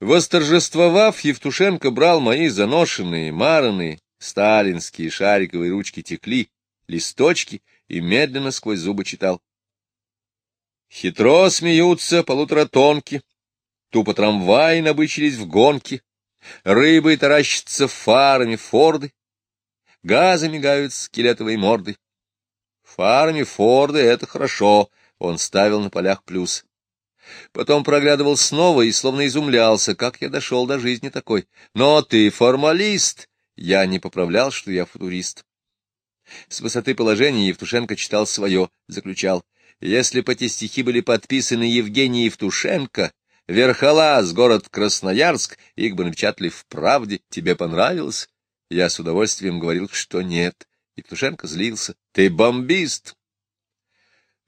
Восторжествовав, Евтушенко брал мои заношенные, маранные, сталинские шариковые ручки текли, листочки и медленно сквозь зубы читал. Хитро смеются полуторатонки, тупо трамваи набычились в гонке, рыбы таращатся фарами форды, газы мигают скелетовой мордой. Фарами форды — это хорошо, он ставил на полях плюс. Потом проглядывал снова и словно изумлялся, как я дошел до жизни такой. Но ты формалист! Я не поправлял, что я футурист. С высоты положения Евтушенко читал свое, заключал. Если бы эти стихи были подписаны Евгением Евтушенко, Верхолаз, город Красноярск, их бы напечатали в «Правде», тебе понравилось? Я с удовольствием говорил, что нет. Евтушенко злился. Ты бомбист!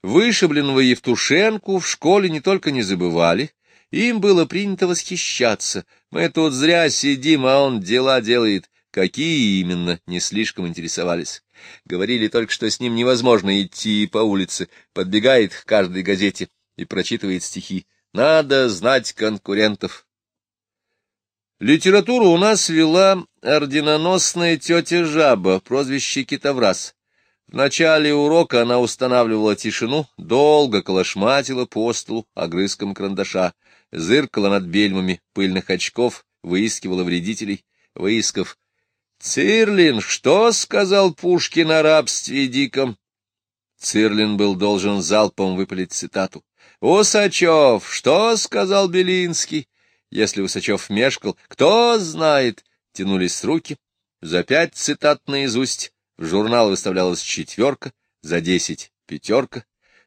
Вышибленного Евтушенку в школе не только не забывали, им было принято восхищаться. Мы тут зря сидим, а он дела делает. Какие именно, не слишком интересовались. Говорили только, что с ним невозможно идти по улице, подбегает к каждой газете и прочитывает стихи. Надо знать конкурентов. Литературу у нас вела орденоносная тетя Жаба, прозвище Китовраз. В начале урока она устанавливала тишину, долго колошматила по столу огрызком карандаша, зыркала над бельмами пыльных очков, выискивала вредителей, выискав Цирлин, что сказал Пушкин о рабстве диком? Цирлин был должен залпом выпалить цитату. Усачев, что сказал Белинский? Если Усачев мешкал, кто знает, тянулись руки. За пять цитат наизусть журнал выставлялась четверка, за десять — пятерка.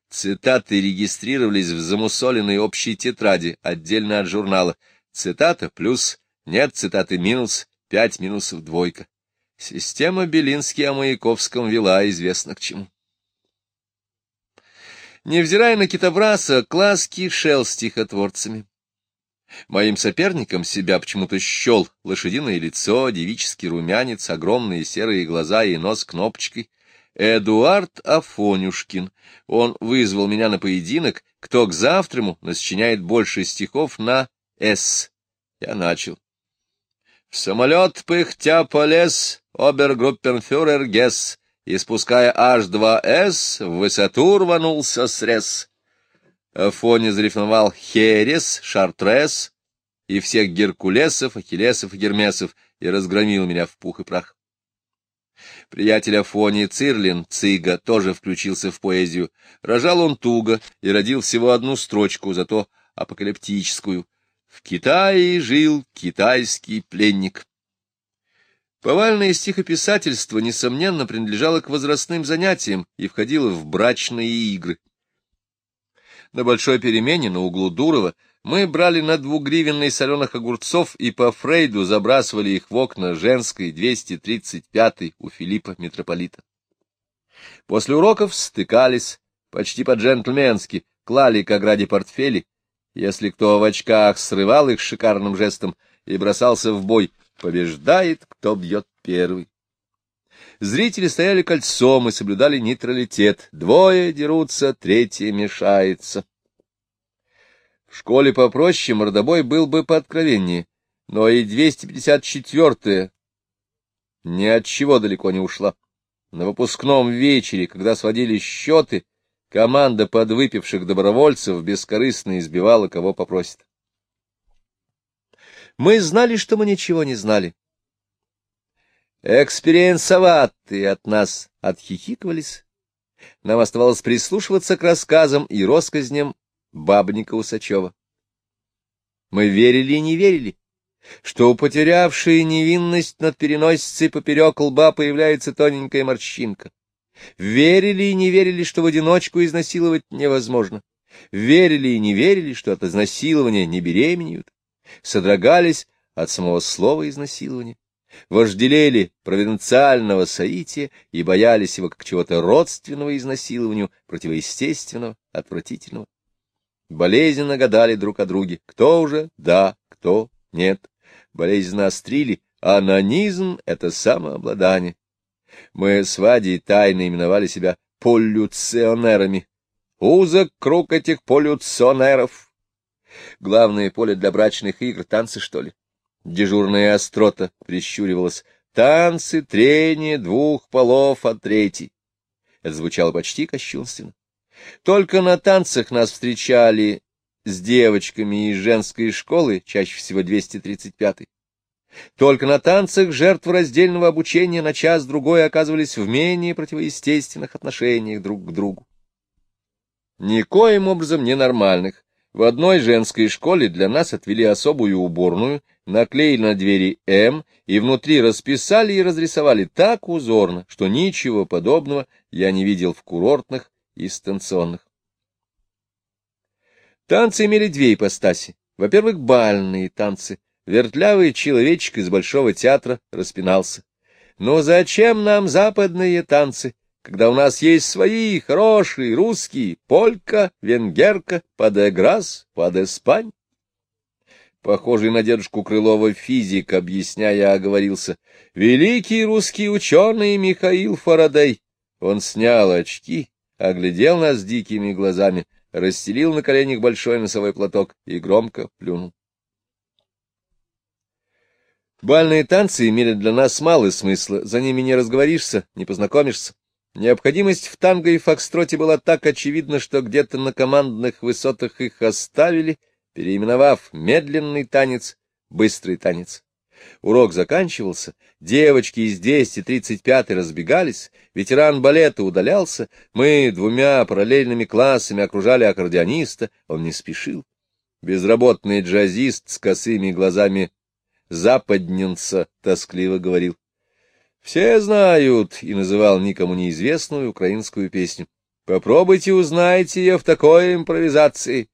Цитаты регистрировались в замусоленной общей тетради, отдельно от журнала. Цитата плюс, нет цитаты минус, Пять минусов двойка. Система Белинский о Маяковском вела известно к чему. Невзирая на китобраса, класс кишел стихотворцами. Моим соперником себя почему-то щел лошадиное лицо, девический румянец, огромные серые глаза и нос кнопочкой. Эдуард Афонюшкин. Он вызвал меня на поединок, кто к завтраму насчиняет больше стихов на «С». Я начал. В самолет пыхтя полез обергруппенфюрер Гесс, и, спуская H2S, в высоту рванулся срез. Афоня зарифмовал Херес, Шартрес и всех Геркулесов, Ахиллесов и Гермесов и разгромил меня в пух и прах. Приятель Афони Цирлин, Цига, тоже включился в поэзию. Рожал он туго и родил всего одну строчку, зато апокалиптическую — в Китае жил китайский пленник. Повальное стихописательство, несомненно, принадлежало к возрастным занятиям и входило в брачные игры. На большой перемене на углу Дурова мы брали на двугривенный соленых огурцов и по Фрейду забрасывали их в окна женской 235-й у Филиппа Митрополита. После уроков стыкались, почти по-джентльменски, клали к ограде портфели если кто в очках срывал их шикарным жестом и бросался в бой, побеждает, кто бьет первый. Зрители стояли кольцом и соблюдали нейтралитет. Двое дерутся, третий мешается. В школе попроще мордобой был бы пооткровеннее, но и 254-я ни от чего далеко не ушла. На выпускном вечере, когда сводили счеты, Команда подвыпивших добровольцев бескорыстно избивала, кого попросит. Мы знали, что мы ничего не знали. Экспериенсоватые от нас отхихикывались. Нам оставалось прислушиваться к рассказам и россказням бабника Усачева. Мы верили и не верили, что у потерявшей невинность над переносицей поперек лба появляется тоненькая морщинка. Верили и не верили, что в одиночку изнасиловать невозможно. Верили и не верили, что от изнасилования не беременеют. Содрогались от самого слова изнасилования. Вожделели провинциального соития и боялись его как чего-то родственного изнасилованию, противоестественного, отвратительного. Болезненно гадали друг о друге, кто уже да, кто нет. Болезненно острили, анонизм — это самообладание. Мы с Вадей тайно именовали себя полюционерами. Узок круг этих полюционеров. Главное поле для брачных игр — танцы, что ли? Дежурная острота прищуривалась. Танцы, трение двух полов от третьей. Это звучало почти кощунственно. Только на танцах нас встречали с девочками из женской школы, чаще всего 235-й. Только на танцах жертвы раздельного обучения на час-другой оказывались в менее противоестественных отношениях друг к другу. Никоим образом ненормальных. В одной женской школе для нас отвели особую уборную, наклеили на двери «М» и внутри расписали и разрисовали так узорно, что ничего подобного я не видел в курортных и станционных. Танцы имели две ипостаси. Во-первых, бальные танцы. Вертлявый человечек из Большого театра распинался. Но зачем нам западные танцы, когда у нас есть свои хорошие русские полька, венгерка, падеграс, падеспань? Похожий на дедушку Крылова физик, объясняя, оговорился. Великий русский ученый Михаил Фарадей. Он снял очки, оглядел нас дикими глазами, расстелил на коленях большой носовой платок и громко плюнул. Бальные танцы имели для нас мало смысла, за ними не разговоришься, не познакомишься. Необходимость в танго и фокстроте была так очевидна, что где-то на командных высотах их оставили, переименовав медленный танец быстрый танец. Урок заканчивался, девочки из 235 разбегались, ветеран балета удалялся, мы двумя параллельными классами окружали аккордеониста, он не спешил. Безработный джазист с косыми глазами западненца тоскливо говорил. Все знают, и называл никому неизвестную украинскую песню. Попробуйте узнайте ее в такой импровизации.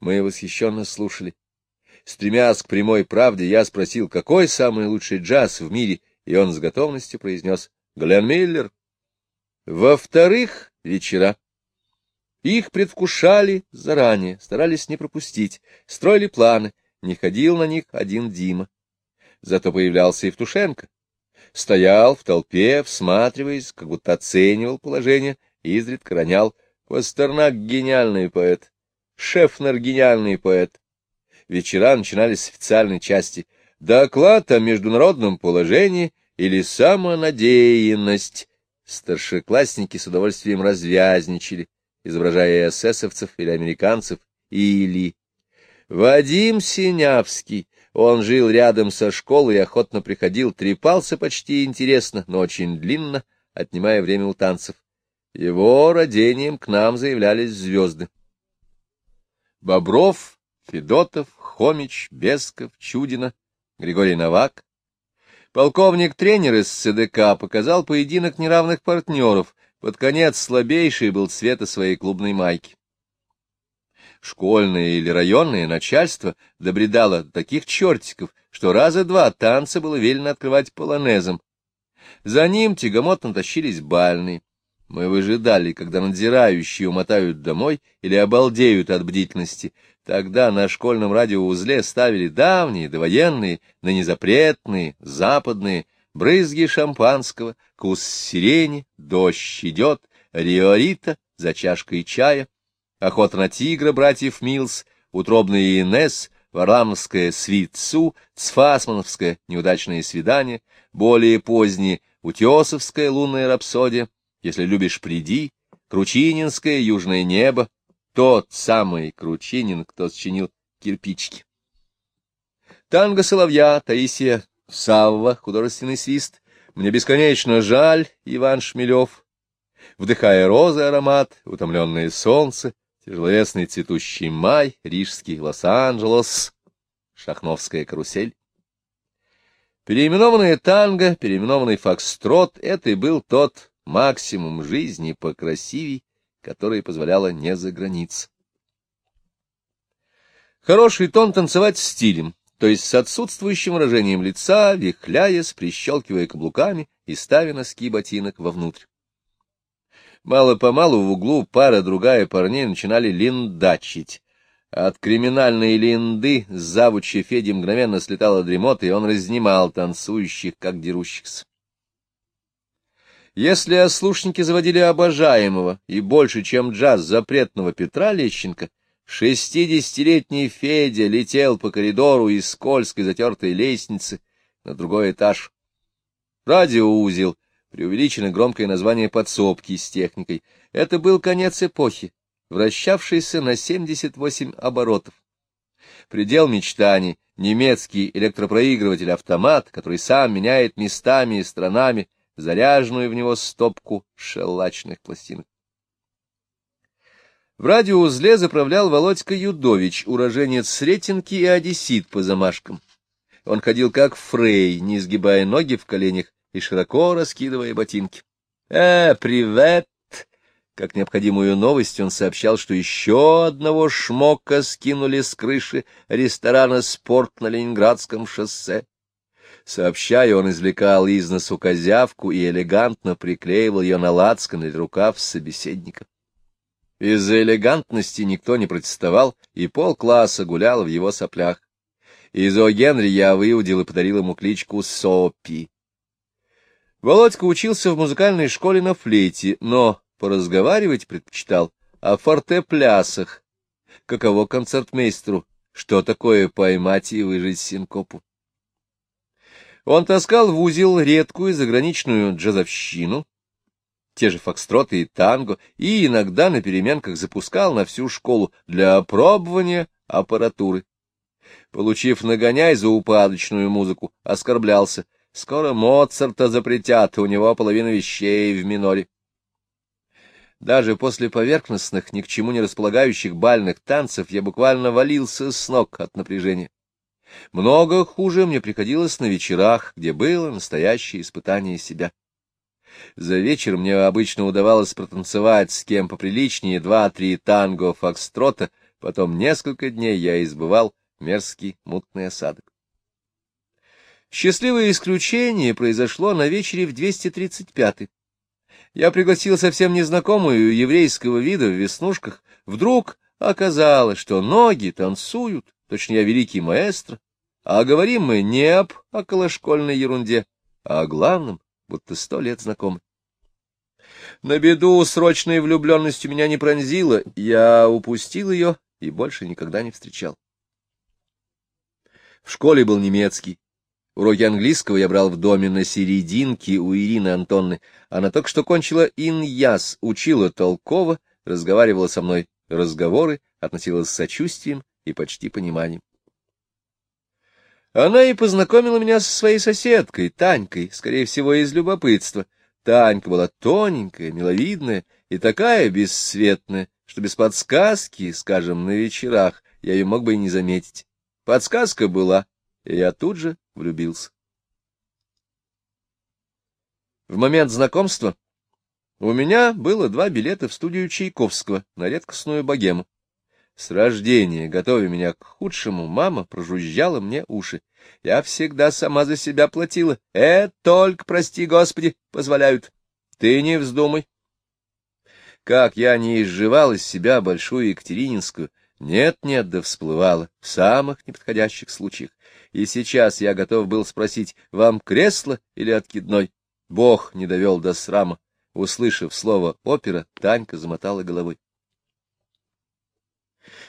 Мы восхищенно слушали. Стремясь к прямой правде, я спросил, какой самый лучший джаз в мире, и он с готовностью произнес «Глен Миллер». Во-вторых, вечера. Их предвкушали заранее, старались не пропустить, строили планы, не ходил на них один Дима. Зато появлялся Евтушенко. Стоял в толпе, всматриваясь, как будто оценивал положение, изредка ронял. Пастернак — гениальный поэт, Шефнер — гениальный поэт, вечера начинались с официальной части. Доклад о международном положении или самонадеянность. Старшеклассники с удовольствием развязничали, изображая эсэсовцев или американцев, или... Вадим Синявский, он жил рядом со школой и охотно приходил, трепался почти интересно, но очень длинно, отнимая время у танцев. Его родением к нам заявлялись звезды. Бобров, Федотов, Хомич, Бесков, Чудина, Григорий Новак. Полковник-тренер из ЦДК показал поединок неравных партнеров, под конец слабейший был цвета своей клубной майки. Школьное или районное начальство добредало таких чертиков, что раза два танцы было велено открывать полонезом. За ним тягомотно тащились бальные. Мы выжидали, когда надзирающие умотают домой или обалдеют от бдительности. Тогда на школьном радиоузле ставили давние, довоенные, ныне запретные, западные, брызги шампанского, кус сирени, дождь идет, риорита за чашкой чая, охота на тигра братьев Милс, утробная Инесс, варламовское свитцу, цфасмановское неудачное свидание, более позднее утесовская лунная рапсодия, если любишь, приди, Кручининское южное небо, тот самый Кручинин, кто сочинил кирпичики. Танго соловья, Таисия, Савва, художественный свист. Мне бесконечно жаль, Иван Шмелев. Вдыхая розы аромат, утомленное солнце, тяжеловесный цветущий май, рижский Лос-Анджелес, шахновская карусель. Переименованное танго, переименованный фокстрот — это и был тот максимум жизни покрасивей, которая позволяла не за границ. Хороший тон танцевать стилем, то есть с отсутствующим выражением лица, вихляясь, прищелкивая каблуками и ставя носки ботинок вовнутрь. Мало-помалу в углу пара-другая парней начинали линдачить. От криминальной линды с завуча Феди мгновенно слетала дремота, и он разнимал танцующих, как дерущихся. Если ослушники заводили обожаемого и больше, чем джаз запретного Петра Лещенко, Шестидесятилетний Федя летел по коридору из скользкой затертой лестницы на другой этаж. Радиоузел, преувеличено громкое название подсобки с техникой. Это был конец эпохи, вращавшийся на 78 оборотов. Предел мечтаний — немецкий электропроигрыватель-автомат, который сам меняет местами и странами заряженную в него стопку шеллачных пластинок. В радиоузле заправлял Володька Юдович, уроженец Сретенки и одессит по замашкам. Он ходил как фрей, не изгибая ноги в коленях и широко раскидывая ботинки. — Э, привет! Как необходимую новость он сообщал, что еще одного шмока скинули с крыши ресторана «Спорт» на Ленинградском шоссе. Сообщая, он извлекал из носу козявку и элегантно приклеивал ее на лацкан или рукав собеседника. Из-за элегантности никто не протестовал, и полкласса гулял в его соплях. Из О. Генри я выудил и подарил ему кличку Сопи. Володька учился в музыкальной школе на флейте, но поразговаривать предпочитал о фортеплясах. Каково концертмейстру, что такое поймать и выжить синкопу. Он таскал в узел редкую заграничную джазовщину, те же фокстроты и танго, и иногда на переменках запускал на всю школу для опробования аппаратуры. Получив нагоняй за упадочную музыку, оскорблялся. Скоро Моцарта запретят, у него половина вещей в миноре. Даже после поверхностных, ни к чему не располагающих бальных танцев я буквально валился с ног от напряжения. Много хуже мне приходилось на вечерах, где было настоящее испытание себя. За вечер мне обычно удавалось протанцевать с кем поприличнее два-три танго фокстрота, потом несколько дней я избывал мерзкий мутный осадок. Счастливое исключение произошло на вечере в 235-й. Я пригласил совсем незнакомую еврейского вида в веснушках. Вдруг оказалось, что ноги танцуют, точнее, я великий маэстро, а говорим мы не об околошкольной ерунде, а о главном, будто сто лет знакомы. На беду срочной влюбленностью меня не пронзила, я упустил ее и больше никогда не встречал. В школе был немецкий, Уроки английского я брал в доме на серединке у Ирины Антонны. Она только что кончила иньяс, учила толково, разговаривала со мной разговоры, относилась с сочувствием и почти пониманием. Она и познакомила меня со своей соседкой, Танькой, скорее всего, из любопытства. Танька была тоненькая, миловидная и такая бесцветная, что без подсказки, скажем, на вечерах, я ее мог бы и не заметить. Подсказка была, и я тут же влюбился. В момент знакомства у меня было два билета в студию Чайковского на редкостную богему. С рождения, готовя меня к худшему, мама прожужжала мне уши. Я всегда сама за себя платила. Э, только, прости господи, позволяют. Ты не вздумай. Как я не изживал из себя большую Екатерининскую, нет-нет, да всплывала в самых неподходящих случаях. И сейчас я готов был спросить, вам кресло или откидной? Бог не довел до срама. Услышав слово «опера», Танька замотала головой.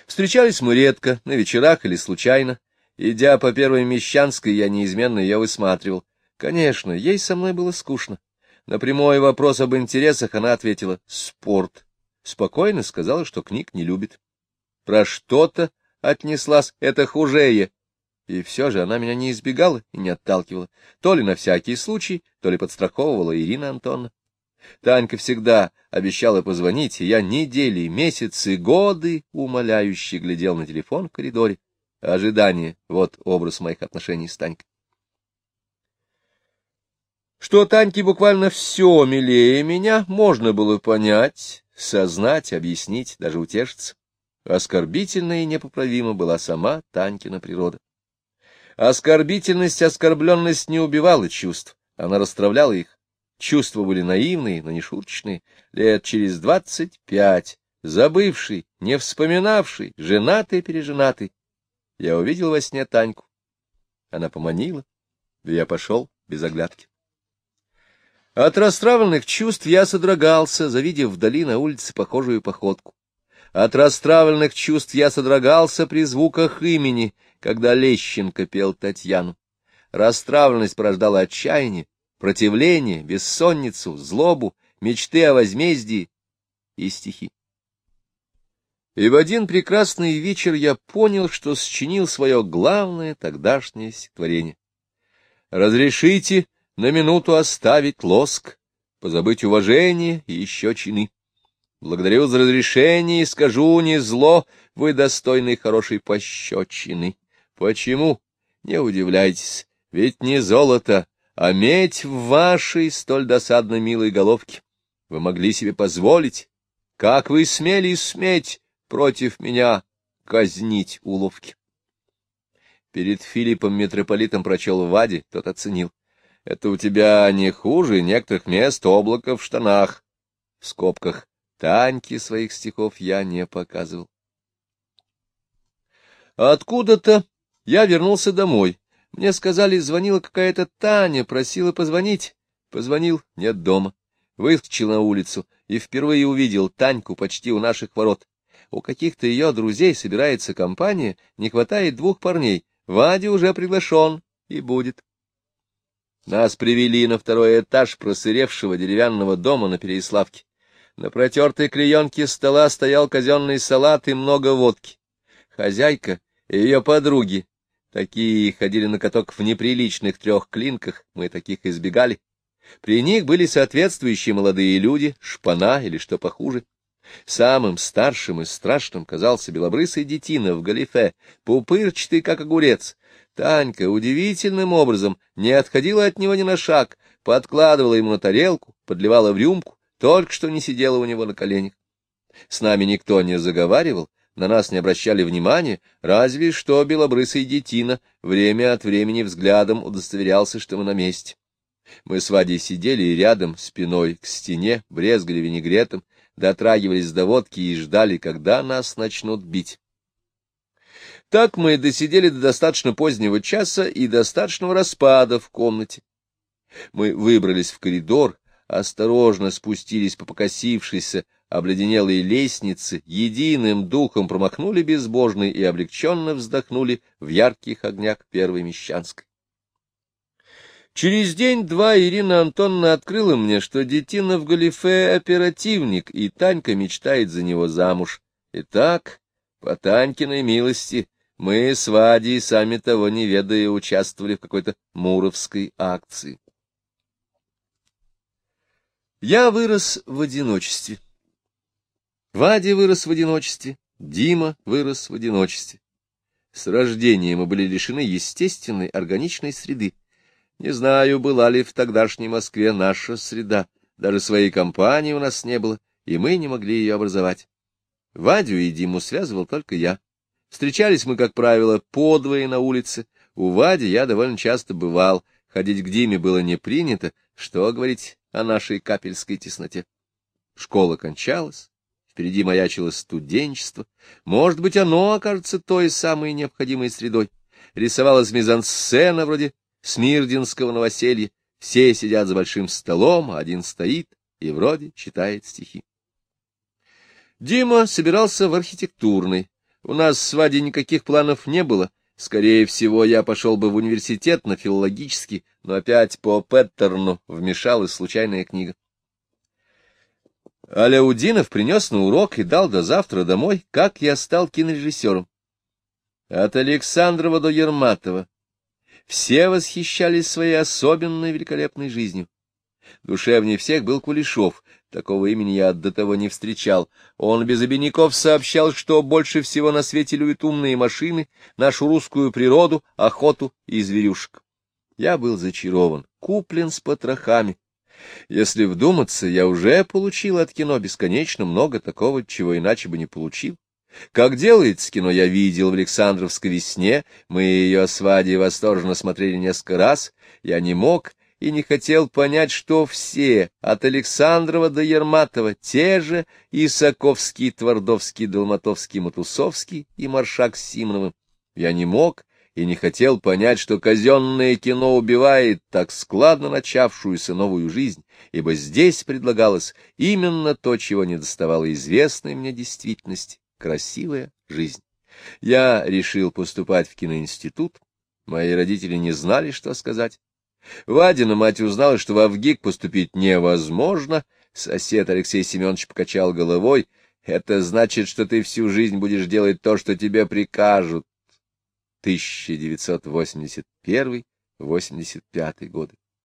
Встречались мы редко, на вечерах или случайно. Идя по Первой Мещанской, я неизменно ее высматривал. Конечно, ей со мной было скучно. На прямой вопрос об интересах она ответила «спорт». Спокойно сказала, что книг не любит про что-то отнеслась, это хужее. И все же она меня не избегала и не отталкивала, то ли на всякий случай, то ли подстраховывала Ирина Антоновна. Танька всегда обещала позвонить, и я недели, месяцы, годы умоляюще глядел на телефон в коридоре. Ожидание — вот образ моих отношений с Танькой. Что Таньке буквально все милее меня, можно было понять, сознать, объяснить, даже утешиться. Оскорбительна и непоправима была сама Танькина природа. Оскорбительность, оскорбленность не убивала чувств, она расстравляла их. Чувства были наивные, но не шуточные. Лет через двадцать пять, забывший, не вспоминавший, женатый-переженатый, я увидел во сне Таньку. Она поманила, и я пошел без оглядки. От расстравленных чувств я содрогался, завидев вдали на улице похожую походку. От расстравленных чувств я содрогался при звуках имени, когда Лещенко пел Татьяну. Расстравленность порождала отчаяние, противление, бессонницу, злобу, мечты о возмездии и стихи. И в один прекрасный вечер я понял, что сочинил свое главное тогдашнее стихотворение. «Разрешите на минуту оставить лоск, позабыть уважение и еще чины. Благодарю за разрешение и скажу не зло, вы достойны хорошей пощечины. Почему? Не удивляйтесь, ведь не золото, а медь в вашей столь досадно милой головке. Вы могли себе позволить, как вы смели сметь против меня казнить уловки. Перед Филиппом митрополитом прочел Вади, тот оценил. Это у тебя не хуже некоторых мест облака в штанах. В скобках Таньки своих стихов я не показывал. Откуда-то я вернулся домой. Мне сказали, звонила какая-то Таня, просила позвонить. Позвонил, нет дома. Выскочил на улицу и впервые увидел Таньку почти у наших ворот. У каких-то ее друзей собирается компания, не хватает двух парней. Вадя уже приглашен и будет. Нас привели на второй этаж просыревшего деревянного дома на Переяславке. На протертой клеенке стола стоял казенный салат и много водки. Хозяйка и ее подруги, такие ходили на каток в неприличных трех клинках, мы таких избегали. При них были соответствующие молодые люди, шпана или что похуже. Самым старшим и страшным казался белобрысый детина в галифе, пупырчатый, как огурец. Танька удивительным образом не отходила от него ни на шаг, подкладывала ему на тарелку, подливала в рюмку, только что не сидела у него на коленях. С нами никто не заговаривал, на нас не обращали внимания, разве что белобрысый детина время от времени взглядом удостоверялся, что мы на месте. Мы с Вадей сидели рядом, спиной к стене, брезгали винегретом, дотрагивались до водки и ждали, когда нас начнут бить. Так мы досидели до достаточно позднего часа и достаточного распада в комнате. Мы выбрались в коридор, осторожно спустились по покосившейся обледенелой лестнице, единым духом промахнули безбожный и облегченно вздохнули в ярких огнях первой Мещанской. Через день-два Ирина Антоновна открыла мне, что детина в галифе оперативник, и Танька мечтает за него замуж. Итак, по Танькиной милости, мы с Вадей, сами того не ведая, участвовали в какой-то муровской акции. Я вырос в одиночестве. Вадя вырос в одиночестве, Дима вырос в одиночестве. С рождения мы были лишены естественной органичной среды. Не знаю, была ли в тогдашней Москве наша среда. Даже своей компании у нас не было, и мы не могли ее образовать. Вадю и Диму связывал только я. Встречались мы, как правило, подвое на улице. У Вади я довольно часто бывал. Ходить к Диме было не принято. Что говорить о нашей капельской тесноте? Школа кончалась. Впереди маячило студенчество. Может быть, оно окажется той самой необходимой средой. Рисовалась мизансцена вроде смирдинского новоселья. Все сидят за большим столом, а один стоит и вроде читает стихи. Дима собирался в архитектурный. У нас с Вадей никаких планов не было. Скорее всего, я пошел бы в университет на филологический, но опять по Петтерну вмешалась случайная книга. Аляудинов принес на урок и дал до завтра домой, как я стал кинорежиссером. От Александрова до Ерматова. Все восхищались своей особенной великолепной жизнью. Душевнее всех был Кулешов. Такого имени я до того не встречал. Он без обиняков сообщал, что больше всего на свете любит умные машины, нашу русскую природу, охоту и зверюшек. Я был зачарован, куплен с потрохами, если вдуматься, я уже получил от кино бесконечно много такого, чего иначе бы не получил. Как делается кино, я видел в Александровской весне, мы ее с Вадей восторженно смотрели несколько раз, я не мог и не хотел понять, что все, от Александрова до Ерматова, те же Исаковский, Твардовский, Долматовский, Матусовский и Маршак с. Я не мог и не хотел понять, что казенное кино убивает так складно начавшуюся новую жизнь, ибо здесь предлагалось именно то, чего не доставало известной мне действительности — красивая жизнь. Я решил поступать в киноинститут, мои родители не знали, что сказать. Вадина мать узнала, что в Авгик поступить невозможно, сосед Алексей Семенович покачал головой, это значит, что ты всю жизнь будешь делать то, что тебе прикажут. 1981-85 годы.